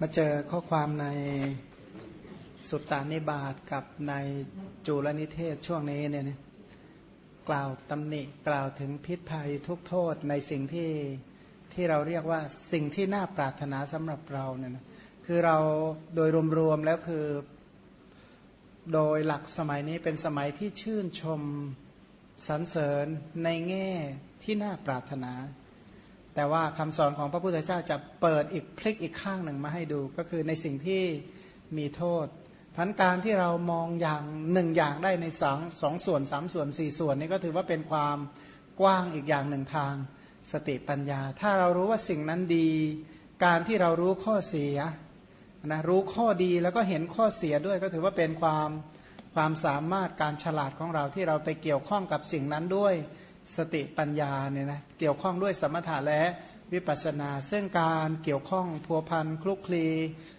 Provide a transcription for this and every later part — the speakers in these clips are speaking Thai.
มาเจอข้อความในสุตตานิบาตกับในจูลนิเทศช่วงนี้เนี่ยนะกล่าวตำหนิกล่าวถึงพิษภัยทุกโทษในสิ่งที่ที่เราเรียกว่าสิ่งที่น่าปรารถนาสำหรับเราเนี่ยนะคือเราโดยรวมๆแล้วคือโดยหลักสมัยนี้เป็นสมัยที่ชื่นชมสรรเสริญในแง่ที่น่าปรารถนา แต่ว่าคำสอนของพระพุทธเจ้าจะเปิดอีกพลิกอีกข้างหนึ่งมาให้ดู ก็คือในสิ่งที่มีโทษพันการที่เรามองอย่างหนึ่งอย่างได้ในสองสองส่วนสามส่วนสี่ส่วนนี้ก็ถือว่าเป็นความกว้างอีกอย่างหนึ่งทางสติปัญญา ถ้าเรารู้ว่าสิ่งนั้นดี การที่เรารู้ข้อเสียนะรู้ข้อดีแล้วก็เห็นข้อเสียด้วยก็ถือว่าเป็นความความสามารถการฉลาดของเราที่เราไปเกี่ยวข้องกับสิ่งนั้นด้วย สติปัญญาเนี่ยนะเกี่ยวข้องด้วยสมถะและวิปัสนา ซึ่งการเกี่ยวข้องพัวพันคลุกคลี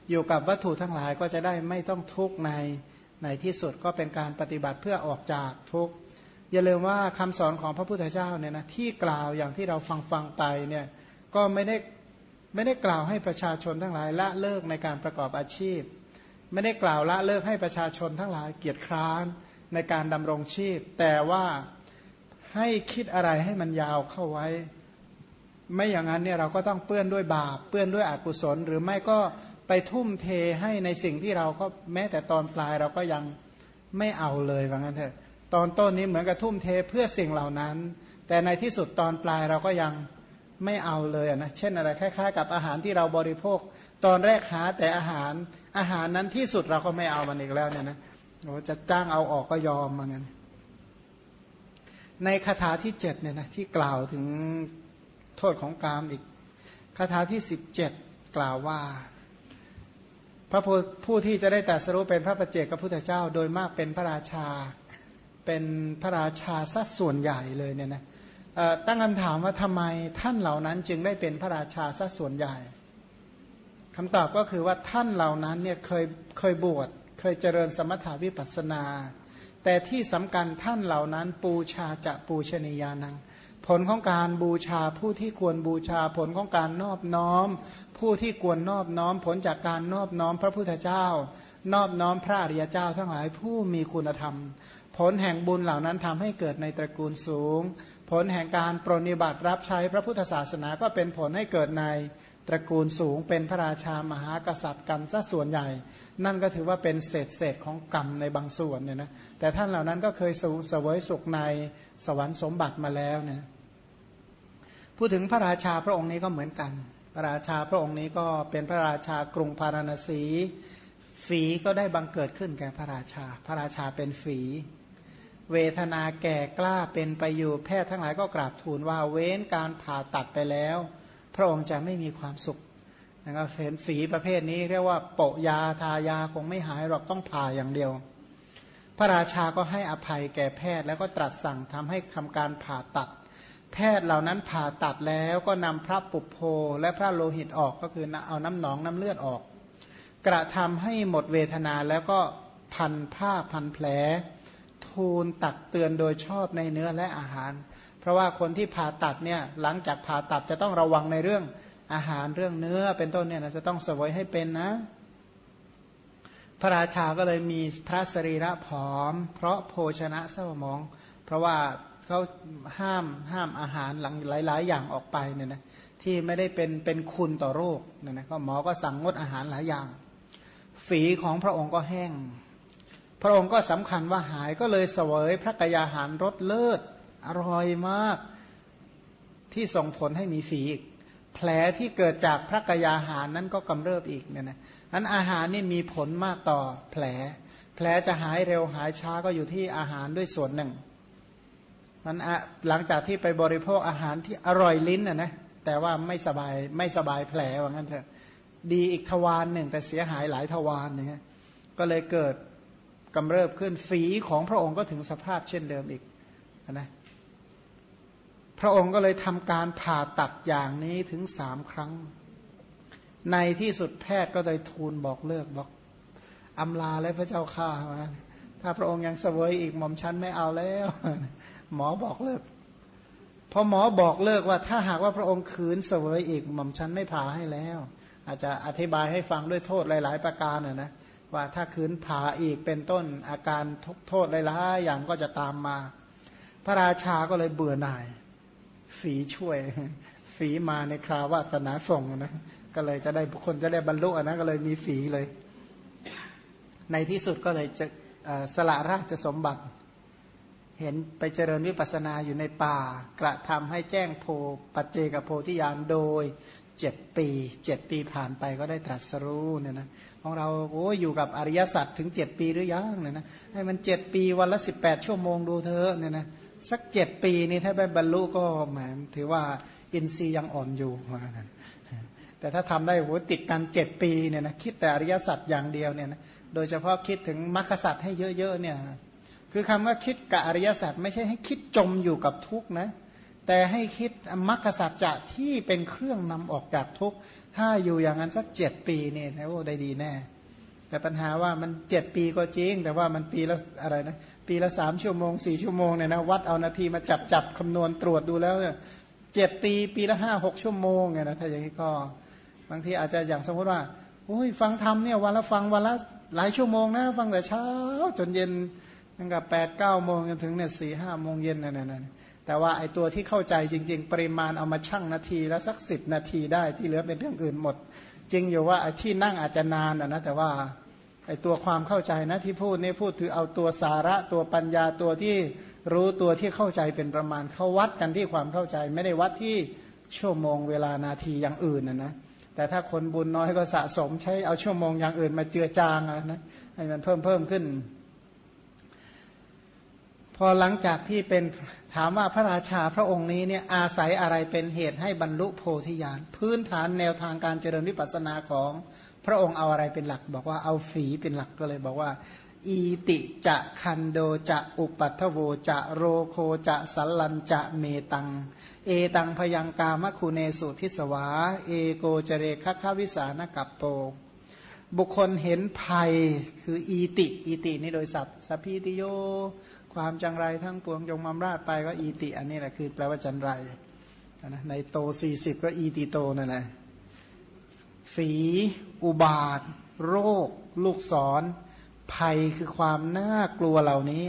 อยู่กับวัตถุทั้งหลายก็จะได้ไม่ต้องทุกข์ในในที่สุดก็เป็นการปฏิบัติเพื่อออกจากทุกข์อย่าลืมว่าคำสอนของพระพุทธเจ้าเนี่ยนะที่กล่าวอย่างที่เราฟังฟังไปเนี่ยก็ไม่ได้ไม่ได้กล่าวให้ประชาชนทั้งหลายละเลิกในการประกอบอาชีพ ไม่ได้กล่าวละเลิกให้ประชาชนทั้งหลายเกียรติคร้านในการดำรงชีพ แต่ว่า ให้คิดอะไรให้มันยาวเข้าไว้ ไม่อย่างนั้นเนี่ยเราก็ต้องเปื้อนด้วยบาปเปื้อนด้วยอกุศล หรือไม่ก็ไปทุ่มเทให้ในสิ่งที่เราก็แม้แต่ตอนปลายเราก็ยังไม่เอาเลยว่างั้นเถอะ ตอนต้นนี้เหมือนกับทุ่มเทเพื่อสิ่งเหล่านั้น แต่ในที่สุดตอนปลายเราก็ยังไม่เอาเลยนะ เช่นอะไรคล้ายๆ กับอาหารที่เราบริโภค ตอนแรกหาแต่อาหารอาหารนั้นที่สุดเราก็ไม่เอามันอีกแล้วเนี่ยนะโอ้จะจ้างเอาออกก็ยอมมางั้น ในคาถาที่เจ็ดเนี่ยนะที่กล่าวถึงโทษของกามอีกคาถาที่สิบเจ็ดกล่าวว่า พระผู้ที่จะได้แต่สรุปเป็นพระประเจกพระพุทธเจ้า โดยมากเป็นพระราชาเป็นพระราชาสัดส่วนใหญ่เลยเนี่ยนะตั้งคำถามว่าทำไมท่านเหล่านั้นจึงได้เป็นพระราชาสัดส่วนใหญ่คำตอบก็คือว่าท่านเหล่านั้นเนี่ยเคยเคยบวชเคยเจริญสมถาวิปัสนา แต่ที่สำคัญท่านเหล่านั้นปูชาจะปูชนียานัง ผลของการบูชาผู้ที่ควรบูชาผลของการนอบน้อม ผู้ที่ควรนอบน้อม ผลจากการนอบน้อมพระพุทธเจ้า นอบน้อมพระอริยเจ้าทั้งหลายผู้มีคุณธรรม ผลแห่งบุญเหล่านั้นทำให้เกิดในตระกูลสูง ผลแห่งการปรนิบัติรับใช้พระพุทธศาสนาก็เป็นผลให้เกิดใน ตระกูลสูงเป็นพระราชามหากษัตริย์กันซะส่วนใหญ่ นั่นก็ถือว่าเป็นเศษเศษของกรรมในบางส่วนเนี่ยนะแต่ท่านเหล่านั้นก็เคยสูญเสวยสุขในสวรรค์สมบัติมาแล้วเนี่ยพูดถึงพระราชาพระองค์นี้ก็เหมือนกัน พระราชาพระองค์นี้ก็เป็นพระราชากรุงพาราณสี ฝีก็ได้บังเกิดขึ้นแก่พระราชา พระราชาเป็นฝี เวทนาแก่กล้าเป็นไปอยู่แพทย์ทั้งหลายก็กราบทูลว่าเว้นการผ่าตัดไปแล้ว พระองค์จะไม่มีความสุขนะครับเห็นฝีประเภทนี้เรียกว่าโปะยาทายาคงไม่หายหรอกต้องผ่าอย่างเดียว พระราชาก็ให้อภัยแก่แพทย์แล้วก็ตรัสสั่งทำให้ทำการผ่าตัด แพทย์เหล่านั้นผ่าตัดแล้วก็นำพระปุโพและพระโลหิตออกก็คือเอาน้ำหนองน้ำเลือดออก กระทำให้หมดเวทนาแล้วก็พันผ้าพันแผล ทูลตักเตือนโดยชอบในเนื้อและอาหาร เพราะว่าคนที่ผ่าตัดเนี่ยหลังจากผ่าตัดจะต้องระวังในเรื่องอาหารเรื่องเนื้อเป็นต้นเนี่ยนะจะต้องสวยให้เป็นนะ พระราชาก็เลยมีพระสรีระผอม เพราะโภชนะเศร้ามอง เพราะว่าเขาห้ามห้ามอาหารหลังหลาย ๆ อย่างออกไปเนี่ยนะที่ไม่ได้เป็นเป็นคุณต่อโรคเนี่ยนะก็หมอก็สั่งงดอาหารหลายอย่าง ฝีของพระองค์ก็แห้ง พระองค์ก็สำคัญว่าหายก็เลยเสวยพระกยาหารรสเลิศ อร่อยมากที่ส่งผลให้มีฝีอีก แผลที่เกิดจากพระกยาหารนั้นก็กำเริบอีกเนี่ยนะอันอาหารนี่มีผลมากต่อแผล แผลจะหายเร็วหายช้าก็อยู่ที่อาหารด้วยส่วนหนึ่ง มันหลังจากที่ไปบริโภคอาหารที่อร่อยลิ้นนะนะแต่ว่าไม่สบายไม่สบายแผลว่างั้นเถอะดีอีกทวารหนึ่งแต่เสียหายหลายทวารเนี่ยก็เลยเกิดกำเริบขึ้นฝีของพระองค์ก็ถึงสภาพเช่นเดิมอีกนะ พระองค์ก็เลยทำการผ่าตัดอย่างนี้ถึงสามครั้ง ในที่สุดแพทย์ก็เลยทูลบอกเลิกบอกอำลาและพระเจ้าข้าถ้าพระองค์ยังเสวยอีกหม่อมชั้นไม่เอาแล้ว หมอบอกเลิกพอหมอบอกเลิกว่า ถ้าหากว่าพระองค์คืนเสวยอีกหม่อมฉันไม่ผ่าให้แล้ว อาจจะอธิบายให้ฟังด้วยโทษหลาย ๆ ประการนะนะว่าถ้าคืนผ่าอีกเป็นต้นอาการทุกโทษหลายๆอย่างก็จะตามมา พระราชาก็เลยเบื่อหน่าย ฝีช่วย ฝีมาในคราวาสนาส่งนะก็เลยจะได้บุคคลจะได้บรรลุนะก็เลยมีฝีเลย ในที่สุดก็เลยจะสละราชสมบัติ เห็นไปเจริญวิปัสนาอยู่ในป่ากระทำให้แจ้งโพปัจเจกโพธิญาณโดย เจ็ดปีเจ็ดปีผ่านไปก็ได้ตรัสรู้เนี่ยนะของเราโอ้อยู่กับอริยสัจถึงเจ็ดปีหรือยังเนี่ยนะให้มันเจ็ดปีวันละสิบแปดชั่วโมงดูเธอเนี่ยนะสักเจ็ดปีนี่ถ้าไปบรรลุก็หมายถือว่าอินทรีย์ยังอ่อนอยู่เหมือนกันแต่ถ้าทำได้โหติดกันเจ็ดปีเนี่ยนะคิดแต่อริยสัจอย่างเดียวเนี่ยนะโดยเฉพาะคิดถึงมรรคสัจให้เยอะๆเนี่ยคือคำว่าคิดกับอริยสัจไม่ใช่ให้คิดจมอยู่กับทุกนะ แต่ให้คิดมรรคสัจจะที่เป็นเครื่องนำออกจากทุกถ้าอยู่อย่างนั้นสักเจ็ดปีเนี่ยโอ้ได้ดีแน่ แต่ปัญหาว่ามันเจ็ดปีก็จริง แต่ว่ามันปีละอะไรนะปีละสามชั่วโมงสี่ชั่วโมงเนี่ยนะวัดเอานาทีมาจับจับคำนวณตรวจดูแล้วเนี่ยเจ็ดปีปีละห้าหกชั่วโมงไงนะถ้าอย่างนี้ก็บางทีอาจจะอย่างสมมติว่าโอ้ยฟังธรรมเนี่ยวันละฟังวันละหลายชั่วโมงนะฟังแต่เช้าจนเย็นตั้งแต่แปดเก้าโมงจนถึงเนี่ยสี่ห้าโมงเย็นนั่นนั่น แต่ว่าไอ้ตัวที่เข้าใจจริง ๆ ปริมาณเอามาชั่งนาทีแล้วสักสิบนาทีได้ที่เหลือเป็นเรื่องอื่นหมด จริงอยู่ว่าไอ้ที่นั่งอาจจะนานนะแต่ว่าไอ้ตัวความเข้าใจนะที่พูดนี่พูดถือเอาตัวสาระตัวปัญญาตัวที่รู้ตัวที่เข้าใจเป็นประมาณเขาวัดกันที่ความเข้าใจ ไม่ได้วัดที่ชั่วโมงเวลานาทีอย่างอื่นนะนะแต่ถ้าคนบุญน้อยก็สะสมใช้เอาชั่วโมงอย่างอื่นมาเจือจางนะให้มันเพิ่มเพิ่มขึ้น พอหลังจากที่เป็นถามว่าพระราชาพระองค์นี้เนี่ยอาศัยอะไรเป็นเหตุให้บรรลุโพธิญาณพื้นฐานแนวทางการเจริญวิปัสสนาของพระองค์เอาอะไรเป็นหลัก บอกว่าเอาฝีเป็นหลักก็เลยบอกว่า อีติจะคันโดจะอุปัทโวจะโรโคจะสัลลันจะเมตัง เอตังพยังกามคุเนสุทิสวา เอโกเจเรคควิสานกับโปบุคคลเห็นภัยคืออีติ อีตินี่โดยศัพท์สพีติโย ความจังไรทั้งปวงจงมามราดไปก็อีติ อันนี้แหละคือแปลว่าจันไรนะในโตสี่สิบก็อีติโตนั่นแหละฝีอุบาท โรค ลูกศร ภัยคือความน่ากลัวเหล่านี้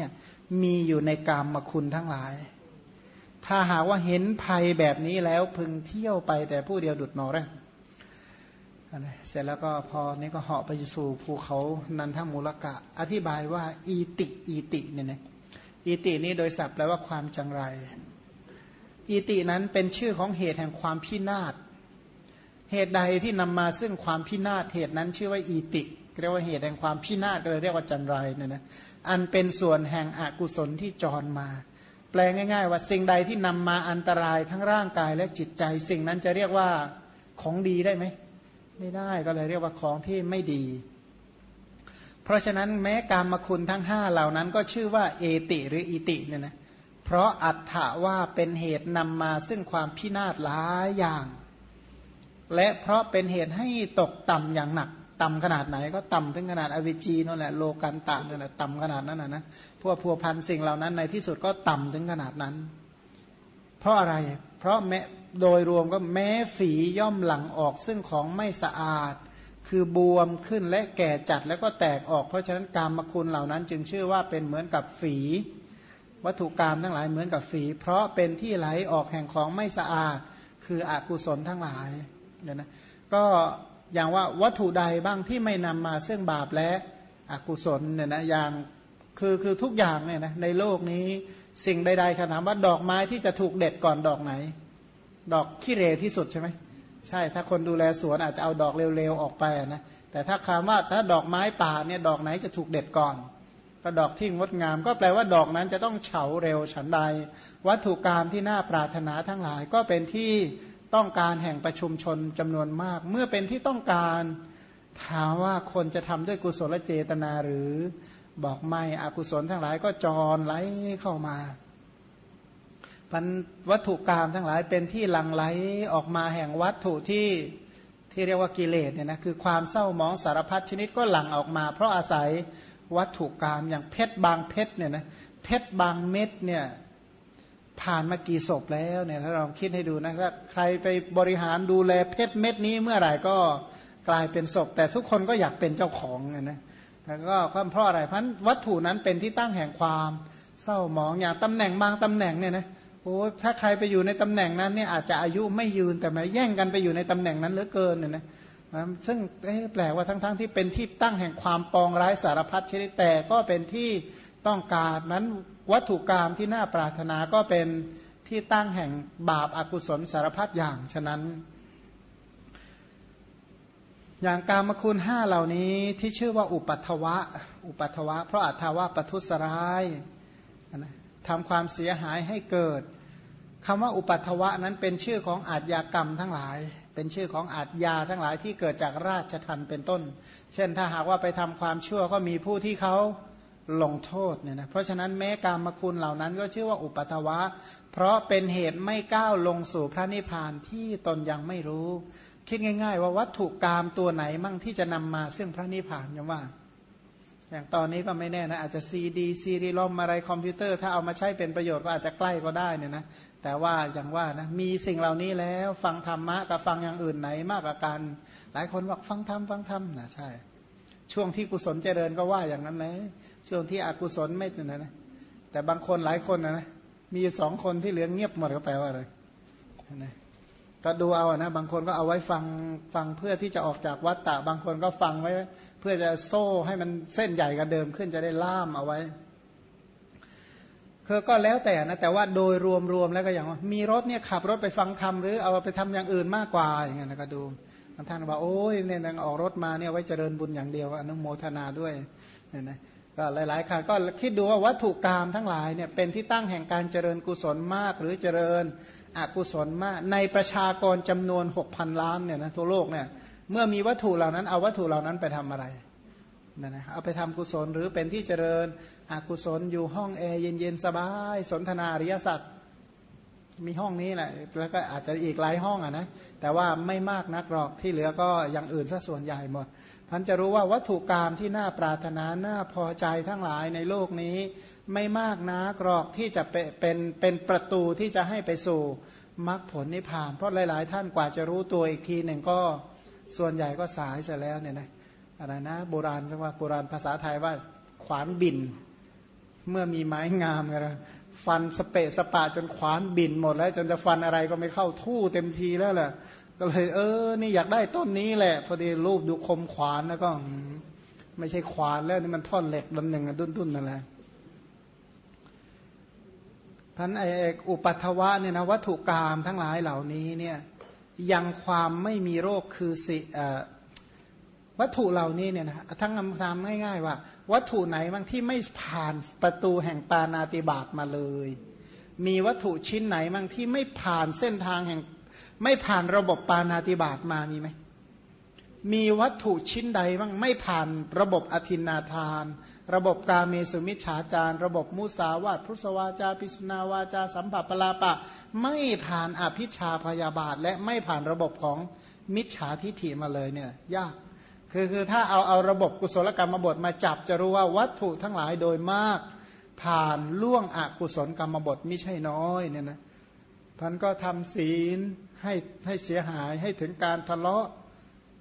มีอยู่ในกามมคุณทั้งหลาย ถ้าหากว่าเห็นภัยแบบนี้แล้วพึงเที่ยวไปแต่ผู้เดียวดุดนอแรกเสร็จแล้วก็พอนี้ก็เหาะไปสู่ภูเขานันทมูลกะ อธิบายว่าอีติอีติเนี่ยนะ อิตินี้โดยศัพท์แปลว่าความจังไรอิตินั้นเป็นชื่อของเหตุแห่งความพินาศ เหตุใดที่นำมาซึ่งความพินาศเหตุนั้นชื่อว่าอิติ เรียกว่าเหตุแห่งความพินาศเลยเรียกว่าจันไรเนี่ยนะ อันเป็นส่วนแห่งอกุศลที่จรมา แปลง่าย ๆ ว่าสิ่งใดที่นำมาอันตรายทั้งร่างกายและจิตใจ สิ่งนั้นจะเรียกว่าของดีได้ไหม ไม่ได้ก็เลยเรียกว่าของที่ไม่ดี เพราะฉะนั้นแม้การมคุณทั้งห้าเหล่านั้นก็ชื่อว่าเอติหรืออิติเนี่ยนะเพราะอัตถะว่าเป็นเหตุนำมาซึ่งความพินาศหลายอย่าง และเพราะเป็นเหตุให้ตกต่ำอย่างหนักต่ำขนาดไหนก็ต่ำถึงขนาดอวิจีนั่นแหละโลกันตานั่นแหละต่ำขนาดนั้นนะนะพวกพัวพันสิ่งเหล่านั้นในที่สุดก็ต่ำถึงขนาดนั้น เพราะอะไร เพราะแม้โดยรวมก็แม้ฝีย่อมหลังออกซึ่งของไม่สะอาด คือบวมขึ้นและแก่จัดแล้วก็แตกออก เพราะฉะนั้นกามคุณเหล่านั้น จึงชื่อว่าเป็นเหมือนกับฝี วัตถุกรรมทั้งหลายเหมือนกับฝี เพราะเป็นที่ไหลออกแห่งของไม่สะอาด คืออกุศลทั้งหลายเนี่ยนะก็อย่างว่าวัตถุใดบ้างที่ไม่นำมาซึ่งบาปและอกุศลเนี่ยนะอย่างคือคือทุกอย่างเนี่ยนะในโลกนี้สิ่งใดๆถามว่าดอกไม้ที่จะถูกเด็ดก่อนดอกไหน ดอกขี้เรที่สุดใช่ไหม ใช่ถ้าคนดูแลสวนอาจจะเอาดอกเร็วๆออกไปนะแต่ถ้าคำว่าถ้าดอกไม้ป่าเนี่ยดอกไหนจะถูกเด็ดก่อนก็ดอกที่งดงาม ก็แปลว่าดอกนั้นจะต้องเฉาเร็วฉันใด วัตถุกรรมที่น่าปรารถนาทั้งหลาย ก็เป็นที่ต้องการแห่งประชุมชนจำนวนมาก เมื่อเป็นที่ต้องการถามว่าคนจะทำด้วยกุศลเจตนาหรือบอกไม่อกุศลทั้งหลายก็จรไหลเข้ามา พันวัตถุกรรมทั้งหลายเป็นที่หลังไหลออกมาแห่งวัตถุที่ที่เรียกว่ากิเลสเนี่ยนะคือความเศร้าหมองสารพัดชนิดก็หลั่งออกมา เพราะอาศัยวัตถุกรรมอย่างเพชรบางเพชรเนี่ยนะเพชรบางเม็ดเนี่ยผ่านมากี่ศพแล้วเนี่ยถ้าเราคิดให้ดูนะถ้าใครไปบริหารดูแลเพชรเม็ดนี้เมื่อไหร่ก็กลายเป็นศพ แต่ทุกคนก็อยากเป็นเจ้าของนะแต่ก็เพราะอะไรเพราะวัตถุนั้นเป็นที่ตั้งแห่งความเศร้าหมองอย่างตำแหน่งบางตำแหน่งเนี่ยนะ โอ้ถ้าใครไปอยู่ในตำแหน่งนั้นเนี่ยอาจจะอายุไม่ยืนแต่มาแย่งกันไปอยู่ในตำแหน่งนั้นเหลือเกินเนี่ยนะซึ่งแปลกว่าทั้งๆทที่เป็นที่ตั้งแห่งความปองร้ายสารพัดชนิดแต่ก็เป็นที่ต้องการนั้นวัตถุกรรมที่น่าปรารถนาก็เป็นที่ตั้งแห่งบาปอากุศลสารพัดอย่างฉะนั้น อย่างการมคุณห้าเหล่านี้ที่ชื่อว่าอุปัทวะ อุปัทวะ เพราะอัตถาวะปทุสร้ายทำความเสียหายให้เกิด คำว่าอุปัทวะนั้นเป็นชื่อของอาทยากรรมทั้งหลาย เป็นชื่อของอาทยาทั้งหลายที่เกิดจากราชทันเป็นต้น เช่นถ้าหากว่าไปทำความชั่วก็มีผู้ที่เขาลงโทษเนี่ยนะเพราะฉะนั้นแม้กรรมคุณเหล่านั้นก็ชื่อว่าอุปัทวะ เพราะเป็นเหตุไม่ก้าวลงสู่พระนิพพานที่ตนยังไม่รู้ คิดง่าย ๆ ว่าวัตถุกรรมตัวไหนมั่งที่จะนำมาซึ่งพระนิพพานยังว่า อย่างตอนนี้ก็ไม่แน่นะอาจจะซีดีซีรีลอมอะไรคอมพิวเตอร์ ถ้าเอามาใช้เป็นประโยชน์ก็อาจจะใกล้ก็ได้เนี่ยนะ แต่ว่าอย่างว่านะมีสิ่งเหล่านี้แล้วฟังธรรมะกับฟังอย่างอื่นไหนมากกว่ากัน หลายคนบอกฟังธรรมฟังธรรมนะใช่ ช่วงที่กุศลเจริญก็ว่าอย่างนั้นเลยช่วงที่อกุศลไม่นะนะแต่บางคนหลายคนนะนะมีสองคนที่เหลือเงียบหมดก็แปลว่าอะไรนะก็ดูเอานะบางคนก็เอาไว้ฟังฟังเพื่อที่จะออกจากวัฏฏะบางคนก็ฟังไว้ เพื่อจะโซ่ให้มันเส้นใหญ่กับเดิมขึ้นจะได้ล่ามเอาไว้ คือก็แล้วแต่นะแต่ว่าโดยรวมๆแล้วก็อย่างว่ามีรถเนี่ยขับรถไปฟังธรรมหรือเอาไปทำอย่างอื่นมากกว่าอย่างเงี้ยนะก็ดูท่านบอกโอ้ยเนี่ยนางออกรถมาเนี่ยไว้เจริญบุญอย่างเดียวอนุโมทนาด้วยเนี่ยนะก็หลายๆครั้งก็คิดดูว่าวัตถุกรรมทั้งหลายเนี่ยเป็นที่ตั้งแห่งการเจริญกุศลมาก หรือเจริญอกุศลมาก ในประชากรจำนวนหกพันล้านเนี่ยนะทั่วโลกเนี่ยเมื่อมีวัตถุเหล่านั้นเอาวัตถุเหล่านั้นไปทำอะไรนะนะเอาไปทำกุศลหรือเป็นที่เจริญ อกุศลอยู่ห้องแอร์เย็นๆสบาย สนทนาอริยสัจมีห้องนี้แหละ แล้วก็อาจจะอีกหลายห้องอะนะ แต่ว่าไม่มากนักหรอกที่เหลือก็อย่างอื่นซะส่วนใหญ่หมดท่านจะรู้ว่าวัตถุกรรมที่น่าปรารถนา น่าพอใจทั้งหลายในโลกนี้ ไม่มากนักหรอกที่จะเป็นเป็นประตูที่จะให้ไปสู่มรรคผลนิพพาน เพราะหลาย ๆ ท่านกว่าจะรู้ตัวอีกทีหนึ่งก็ส่วนใหญ่ก็สายเสียแล้วเนี่ยนะอะไรนะโบราณเรียกว่าโบราณภาษาไทยว่าขวานบิน เมื่อมีไม้งามกันฟันสเปะสปะจนขวานบินหมดแล้ว จนจะฟันอะไรก็ไม่เข้าทู่เต็มทีแล้วแหละก็เลยเออ นี่อยากได้ต้นนี้แหละ พอดีรูปดูคมขวานแล้วก็ ไม่ใช่ขวานแล้วนี่มันท่อนเหล็กลำหนึ่งดุนดุนนั่นแหละท่านไออุปัทวะเนี่ยนะวัตถุกรรมทั้งหลายเหล่านี้เนี่ยยังความไม่มีโรคคือสิ วัตถุเหล่านี้เนี่ยนะทั้งคำถามง่ายๆว่า วัตถุไหนบางที่ไม่ผ่านประตูแห่งปานาติบาตมาเลย มีวัตถุชิ้นไหนบางที่ไม่ผ่านเส้นทางแห่ง ไม่ผ่านระบบปานาติบาตมามีไหมมีวัตถุชิ้นใดบ้างไม่ผ่านระบบอธินาทาน ระบบกาเมสุมิชฌาจารระบบมุสาวาทพุทธวาจาปิสุนาวาจาสัมผัสปลาปะ ไม่ผ่านอภิชาพยาบาท และไม่ผ่านระบบของมิจฉาทิฐิมาเลยเนี่ยยาก คือคือถ้าเอาเอาระบบกุศลกรรมบทมาจับจะรู้ว่าวัตถุทั้งหลายโดยมาก ผ่านล่วงอกุศลกรรมบทไม่ใช่น้อยเนี่ยนะท่านก็ทำศีลให้ให้เสียหายให้ถึงการทะเลาะ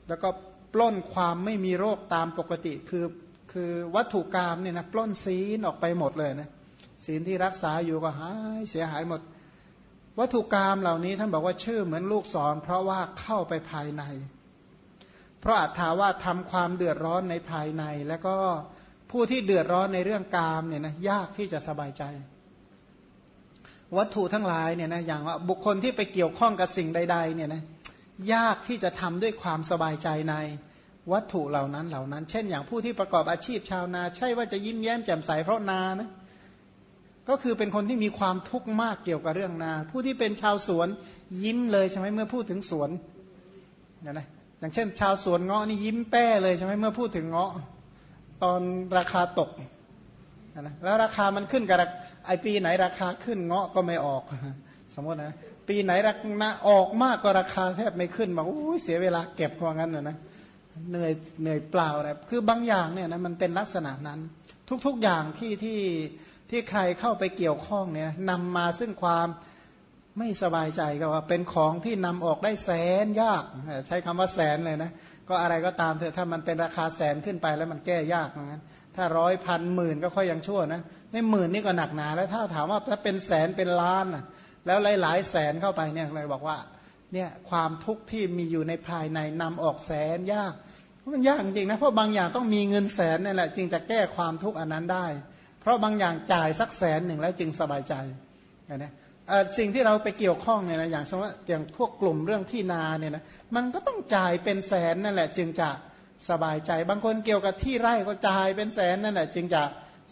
แล้วก็ปล้นความไม่มีโรคตามปกติ คือคือวัตถุกรรมเนี่ยนะปล้นศีลออกไปหมดเลยนะศีลที่รักษาอยู่ก็หายเสียหายหมด วัตถุกรรมเหล่านี้ท่านบอกว่าชื่อเหมือนลูกศรเพราะว่าเข้าไปภายใน เพราะอาจถาว่าทำความเดือดร้อนในภายใน แล้วก็ผู้ที่เดือดร้อนในเรื่องกามเนี่ยนะยากที่จะสบายใจ วัตถุทั้งหลายเนี่ยนะอย่างว่าบุคคลที่ไปเกี่ยวข้องกับสิ่งใด ๆ เนี่ยนะยากที่จะทำด้วยความสบายใจในวัตถุเหล่านั้นเหล่านั้น เช่น อย่างผู้ที่ประกอบอาชีพชาวนา ใช่ว่าจะยิ้มแย้มแจ่มใสเพราะนานะก็คือเป็นคนที่มีความทุกข์มากเกี่ยวกับเรื่องนา ผู้ที่เป็นชาวสวนยิ้มเลยใช่ไหมเมื่อพูดถึงสวนนะนะ อย่างเช่น ชาวสวนเงาะนี่ยิ้มแป้เลยใช่ไหมเมื่อพูดถึงเงาะตอนราคาตกนะแล้วราคามันขึ้นกับไอปีไหนราคาขึ้นเงาะก็ไม่ออก สมมตินะ ปีไหนราคาออกมากก็ราคาแทบไม่ขึ้นบอกโอ้ยเสียเวลาเก็บเพราะงั้นนะนะเหนื่อยเหนื่อยเปล่าอะไรคือบางอย่างเนี่ยนะมันเป็นลักษณะนั้น ทุกๆอย่างที่ที่ที่ใครเข้าไปเกี่ยวข้องเนี่ยนำมาซึ่งความ ไม่สบายใจก็ว่าเป็นของที่นำออกได้แสนยาก ใช้คำว่าแสนเลยนะ ก็อะไรก็ตามเถอะถ้ามันเป็นราคาแสนขึ้นไปแล้วมันแก้ยากเหมือนกันถ้าร้อยพันหมื่นก็ค่อยยังชั่วนะในหมื่นนี่ก็หนักหนาแล้วถ้าถามว่าถ้าเป็นแสนเป็นล้านแล้วหลายๆแสนเข้าไปเนี่ยเลยบอกว่าเนี่ยความทุกข์ที่มีอยู่ในภายในนำออกแสนยากมันยากจริงนะเพราะบางอย่างต้องมีเงินแสนนี่แหละจึงจะแก้ความทุกข์อันนั้นได้ เพราะบางอย่างจ่ายสักแสนหนึ่งแล้วจึงสบายใจนะ สิ่งที่เราไปเกี่ยวข้องเนี่ยนะอย่างเช่นว่าอย่างพวกกลุ่มเรื่องที่นาเนี่ยนะมันก็ต้องจ่ายเป็นแสนนั่นแหละ จึงจะสบายใจ บางคนเกี่ยวกับที่ไร่ก็จ่ายเป็นแสนนั่นแหละ จึงจะ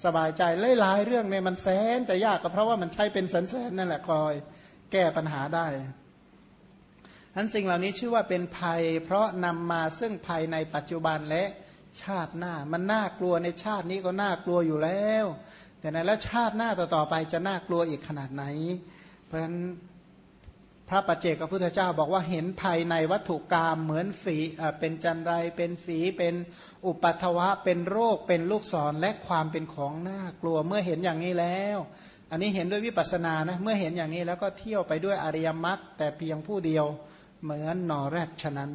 สบายใจหลายๆเรื่องเนี่ยมันแสนจะยากก็เพราะว่ามันใช้เป็นแสนๆนั่นแหละคอยแก้ปัญหาได้ทั้นสิ่งเหล่านี้ชื่อว่าเป็นภัย เพราะนำมาซึ่งภัยในปัจจุบันและชาติหน้า มันน่ากลัวในชาตินี้ก็น่ากลัวอยู่แล้ว แต่ในแล้วชาติหน้าต่อๆไปจะน่ากลัวอีกขนาดไหน ราะฉะนั้นพระปัจเจกพระพุทธเจ้าบอกว่าเห็นภายในวัตถุกรรมเหมือนฝีเป็นจันไรเป็นฝีเป็นอุปัตวะ เป็นโรคเป็นลูกศรและความเป็นของน่ากลัวเมื่อเห็นอย่างนี้แล้ว อันนี้เห็นด้วยวิปัสสนานะเมื่อเห็นอย่างนี้แล้วก็เที่ยวไปด้วยอริยมรรคแต่เพียงผู้เดียวเหมือนนอแรดฉะนั้น